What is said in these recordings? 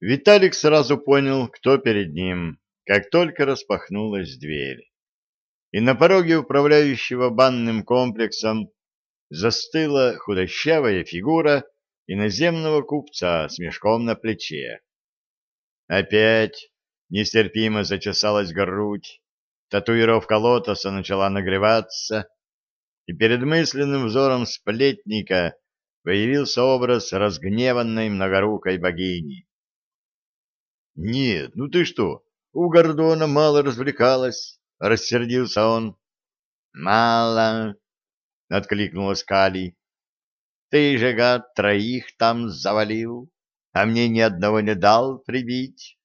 Виталик сразу понял, кто перед ним, как только распахнулась дверь. И на пороге управляющего банным комплексом застыла худощавая фигура иноземного купца с мешком на плече. Опять нестерпимо зачесалась грудь, татуировка лотоса начала нагреваться, и перед мысленным взором сплетника появился образ разгневанной многорукой богини. Нет, ну ты что, у Гордона мало развлекалась, рассердился он. Мало, откликнулась Кали. Ты же, гад, троих там завалил, а мне ни одного не дал прибить.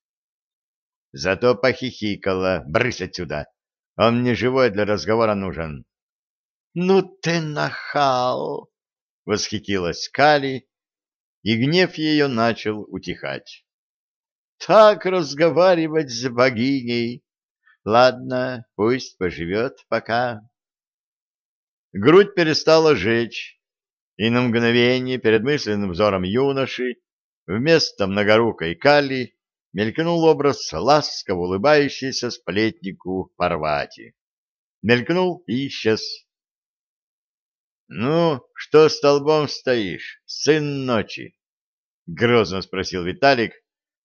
Зато похихикала. Брысь отсюда. Он мне живой для разговора нужен. Ну ты нахал! Восхитилась Кали, и гнев ее начал утихать. Так разговаривать с богиней. Ладно, пусть поживет пока. Грудь перестала жечь, и на мгновение перед мысленным взором юноши вместо многорукой Кали мелькнул образ ласково улыбающейся сплетнику Парвати. Мелькнул и исчез. — Ну, что столбом стоишь, сын ночи? — грозно спросил Виталик,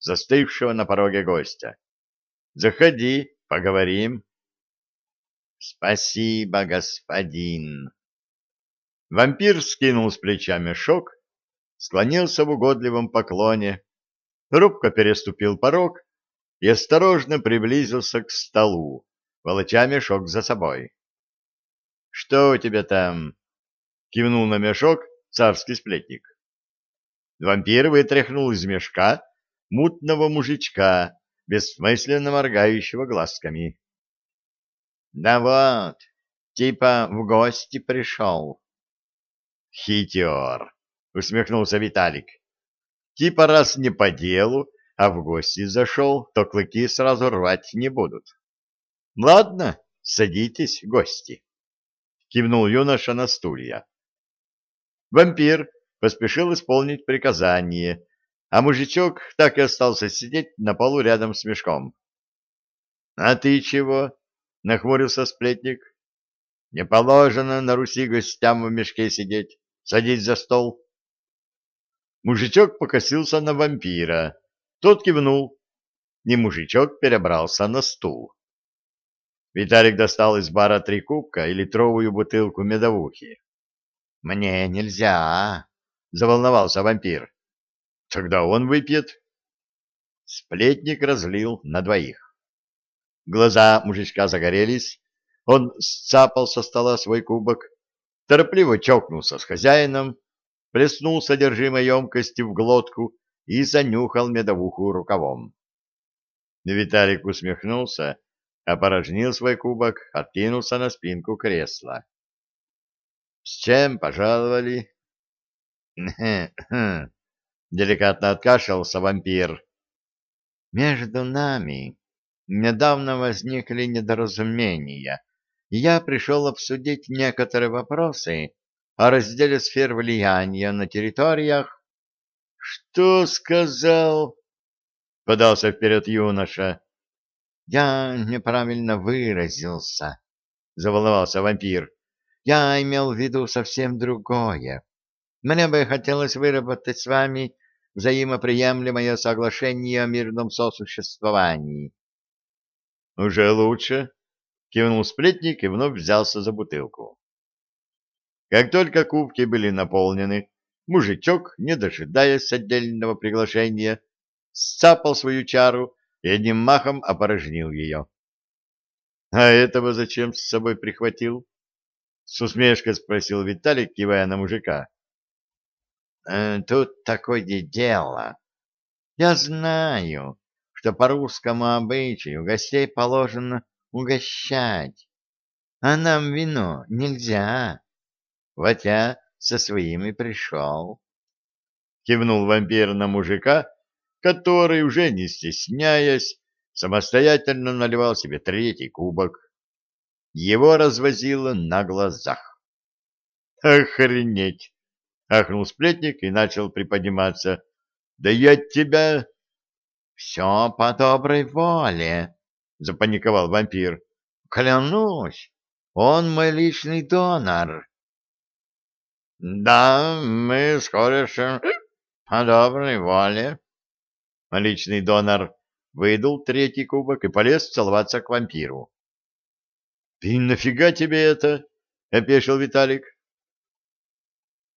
застывшего на пороге гостя. «Заходи, поговорим». «Спасибо, господин». Вампир скинул с плеча мешок, склонился в угодливом поклоне, робко переступил порог и осторожно приблизился к столу, волоча мешок за собой. «Что у тебя там?» — кивнул на мешок царский сплетник. Вампир вытряхнул из мешка мутного мужичка, бессмысленно моргающего глазками. — Да вот, типа в гости пришел. — Хитер, — усмехнулся Виталик. — Типа раз не по делу, а в гости зашел, то клыки сразу рвать не будут. — Ладно, садитесь, гости, — кивнул юноша на стулья. Вампир поспешил исполнить приказание, а мужичок так и остался сидеть на полу рядом с мешком. — А ты чего? — нахмурился сплетник. — Не положено на Руси гостям в мешке сидеть. Садись за стол. Мужичок покосился на вампира. Тот кивнул, и мужичок перебрался на стул. Виталик достал из бара три кубка и литровую бутылку медовухи. — Мне нельзя, — заволновался вампир. Тогда он выпьет. Сплетник разлил на двоих. Глаза мужичка загорелись, он сцапал со стола свой кубок, торопливо чокнулся с хозяином, плеснул содержимое емкости в глотку и занюхал медовуху рукавом. Виталик усмехнулся, опорожнил свой кубок, откинулся на спинку кресла. — С чем пожаловали? — Деликатно откашлялся вампир. Между нами недавно возникли недоразумения, и я пришел обсудить некоторые вопросы о разделе сфер влияния на территориях. — Что сказал? — подался вперед юноша. — Я неправильно выразился, — заволновался вампир. — Я имел в виду совсем другое. Мне бы хотелось выработать с вами взаимоприемлемое соглашение о мирном сосуществовании. — Уже лучше, — кивнул сплетник и вновь взялся за бутылку. Как только кубки были наполнены, мужичок, не дожидаясь отдельного приглашения, сцапал свою чару и одним махом опорожнил ее. — А этого зачем с собой прихватил? — с усмешкой спросил Виталик, кивая на мужика. Э, тут такое дело. Я знаю, что по русскому обычаю гостей положено угощать, а нам вино нельзя. Вот я со своими пришел. Кивнул вампир на мужика, который, уже не стесняясь, самостоятельно наливал себе третий кубок. Его развозило на глазах. Охренеть! Ахнул сплетник и начал приподниматься. — Да я тебя... Все по доброй воле, запаниковал вампир. Клянусь, он мой личный донор. Да, мы скоро же по доброй воле. Личный донор выдул третий кубок и полез целоваться к вампиру. — Ты нафига тебе это? — опешил Виталик. —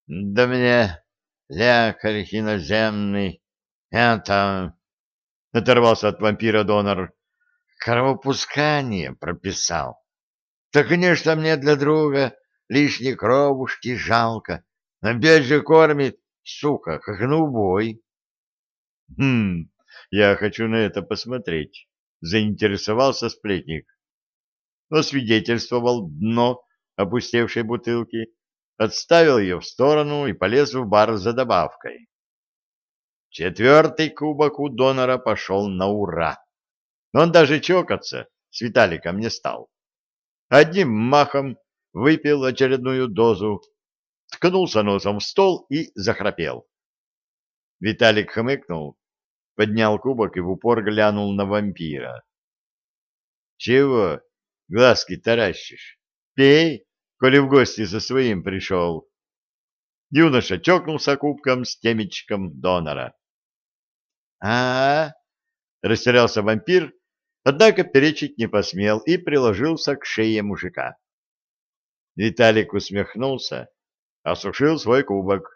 Да мне лекарь иноземный, это... — оторвался от вампира донор. — Кровопускание прописал. Да, конечно, мне для друга лишней кровушки жалко. Опять же кормит, сука, как на Хм, я хочу на это посмотреть, — заинтересовался сплетник. Освидетельствовал дно опустевшей бутылки, отставил ее в сторону и полез в бар за добавкой. Четвертый кубок у донора пошел на ура. Он даже чокаться с Виталиком не стал. Одним махом выпил очередную дозу, ткнулся носом в стол и захрапел. Виталик хмыкнул, поднял кубок и в упор глянул на вампира. — Чего глазки таращишь? Пей, коли в гости со своим пришел. Юноша чокнулся кубком с темечком донора. а, -а, -а растерялся вампир, однако перечить не посмел и приложился к шее мужика. Виталик усмехнулся, осушил свой кубок.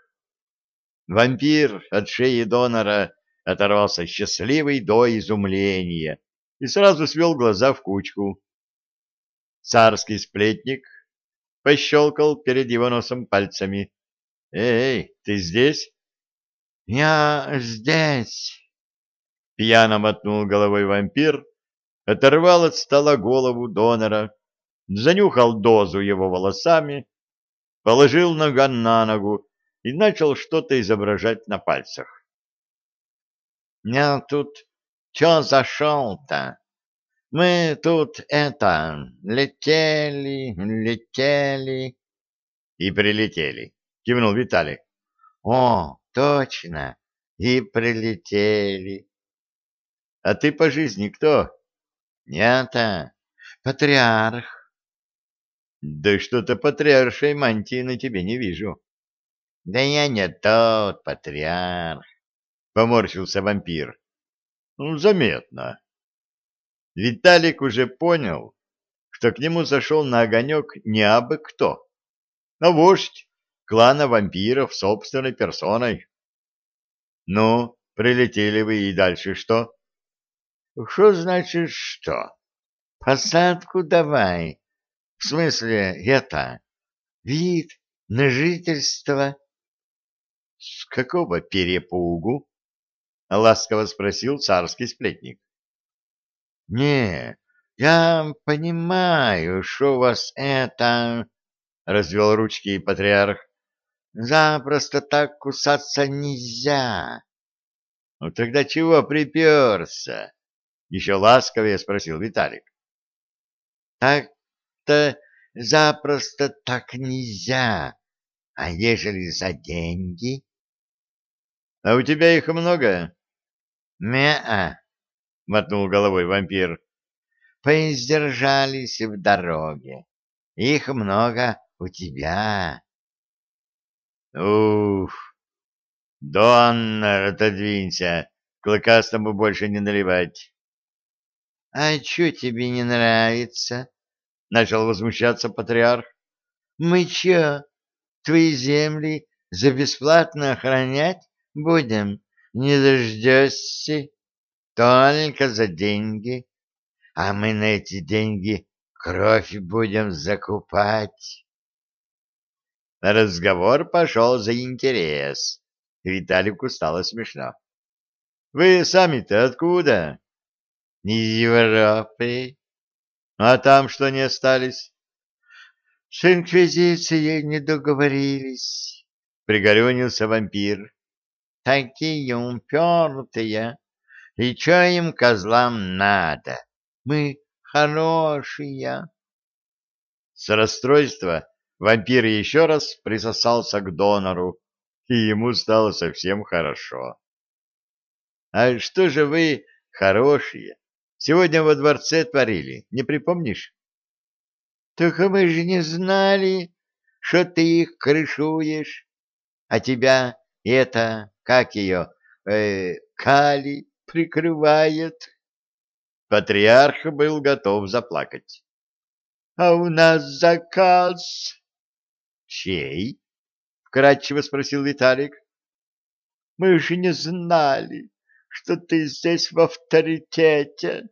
Вампир от шеи донора оторвался счастливый до изумления и сразу свел глаза в кучку. Царский сплетник пощелкал перед его носом пальцами. — Эй, ты здесь? — Я здесь. Пьяно мотнул головой вампир, оторвал от стола голову донора, занюхал дозу его волосами, положил нога на ногу и начал что-то изображать на пальцах. — Я тут чё зашел-то? Мы тут это, летели, летели. — И прилетели, — кивнул Виталий. — О, точно, и прилетели. — А ты по жизни кто? — Нет, патриарх. — Да что-то патриаршей мантии на тебе не вижу. — Да я не тот патриарх, — поморщился вампир. — Ну, заметно. Виталик уже понял, что к нему зашел на огонек не абы кто, а вождь клана вампиров собственной персоной. Ну, прилетели вы и дальше что? Что значит что? Посадку давай. В смысле, это, вид на жительство. С какого перепугу? Ласково спросил царский сплетник. Не, я понимаю, что у вас это... Развел ручки патриарх. Запросто так кусаться нельзя. Ну тогда чего приперся? Еще ласковее спросил Виталик. Так-то запросто так нельзя. А ежели за деньги? А у тебя их много? Не-а. — мотнул головой вампир. — Поиздержались в дороге. Их много у тебя. — Уф! Дон, отодвинься, клыкастому больше не наливать. — А что тебе не нравится? — начал возмущаться патриарх. — Мы чё, твои земли за бесплатно охранять будем? Не дождешься? Только за деньги. А мы на эти деньги кровь будем закупать. Разговор пошел за интерес. Виталику стало смешно. — Вы сами-то откуда? — Из Европы. — А там что не остались? — С инквизицией не договорились, — пригорюнился вампир. — Такие упертые. И что им, козлам, надо? Мы хорошие. С расстройства вампир еще раз присосался к донору, и ему стало совсем хорошо. — А что же вы Хорошие. Сегодня во дворце творили, не припомнишь? Так мы же не знали, что ты их крышуешь. А тебя это, как ее, э, Кали прикрывает. Патриарх был готов заплакать. — А у нас заказ. — Чей? — вкратчиво спросил Виталик. — Мы же не знали, что ты здесь в авторитете.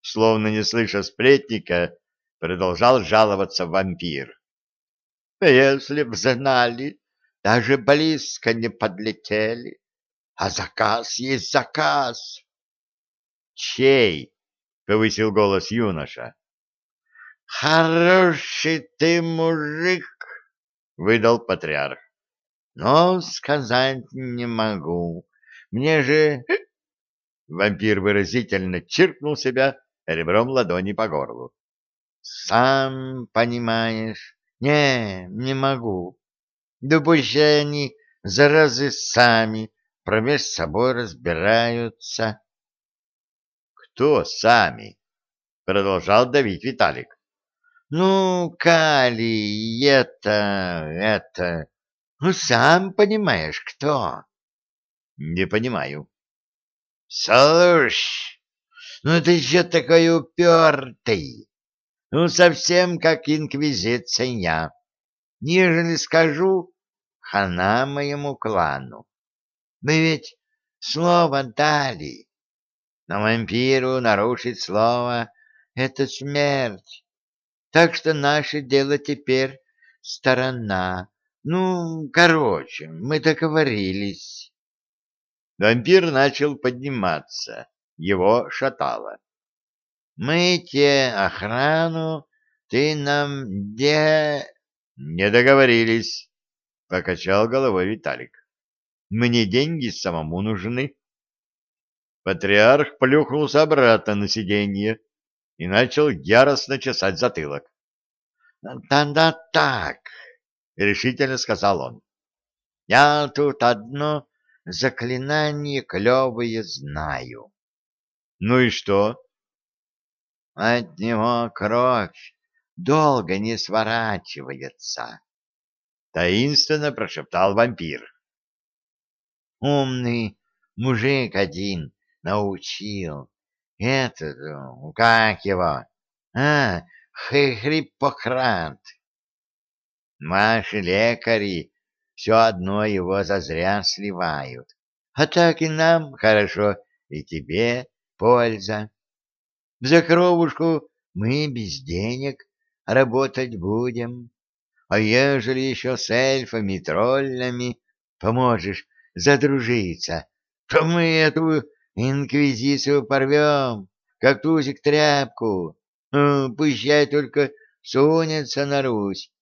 Словно не слыша сплетника, продолжал жаловаться вампир. — Если б знали, даже близко не подлетели. А заказ есть заказ. «Чей?» — повысил голос юноша. «Хороший ты мужик!» — выдал патриарх. «Но сказать не могу. Мне же...» Вампир выразительно чиркнул себя ребром ладони по горлу. «Сам понимаешь. Не, не могу. Да пусть они, заразы, сами промеж собой разбираются. Кто сами? Продолжал давить Виталик. Ну, Кали, это, это... Ну, сам понимаешь, кто? Не понимаю. Слушай, ну ты что такой упертый? Ну, совсем как инквизиция. Нежели скажу, хана моему клану. Мы ведь слово дали. Но вампиру нарушить слово — это смерть. Так что наше дело теперь сторона. Ну, короче, мы договорились. Вампир начал подниматься. Его шатало. Мы те охрану, ты нам де... Не договорились, покачал головой Виталик. Мне деньги самому нужны. Патриарх плюхнулся обратно на сиденье и начал яростно чесать затылок. «Да-да так», — решительно сказал он. «Я тут одно заклинание клевое знаю». «Ну и что?» «От него кровь долго не сворачивается», — таинственно прошептал вампир. Умный мужик один научил. Этот, как его? А, Хриппократ. Наши лекари все одно его зазря сливают. А так и нам хорошо, и тебе польза. За кровушку мы без денег работать будем. А ежели еще с эльфами-троллями поможешь задружиться, то мы эту инквизицию порвем, как тузик тряпку. Ну, пущай только сунется на Русь.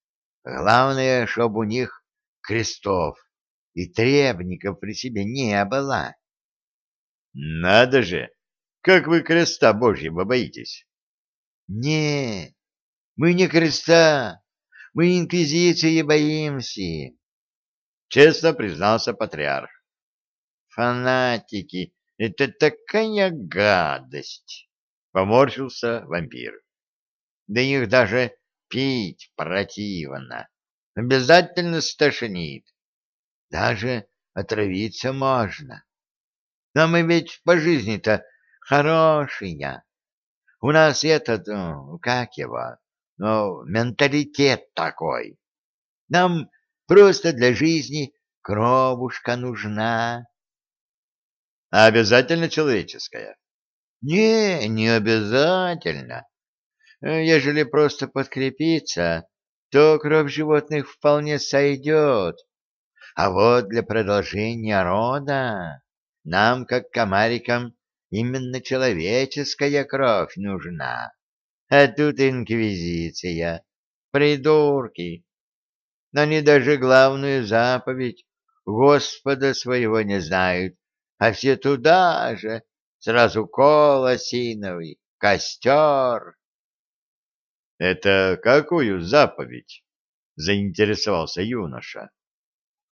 Главное, чтобы у них крестов и требников при себе не было. Надо же! Как вы креста Божьего боитесь? Не, мы не креста, мы инквизиции боимся. Честно признался патриарх. Фанатики, это такая гадость, поморщился вампир. Да их даже пить противно. Обязательно стошнит. Даже отравиться можно. Но мы ведь по жизни-то хорошие. У нас этот, ну, как его, ну, менталитет такой. Нам Просто для жизни кровушка нужна. А обязательно человеческая? Не, не обязательно. Ежели просто подкрепиться, то кровь животных вполне сойдет. А вот для продолжения рода нам, как комарикам, именно человеческая кровь нужна. А тут инквизиция. Придурки. Они даже главную заповедь Господа своего не знают, а все туда же, сразу кол осиновый, костер. — Это какую заповедь? — заинтересовался юноша.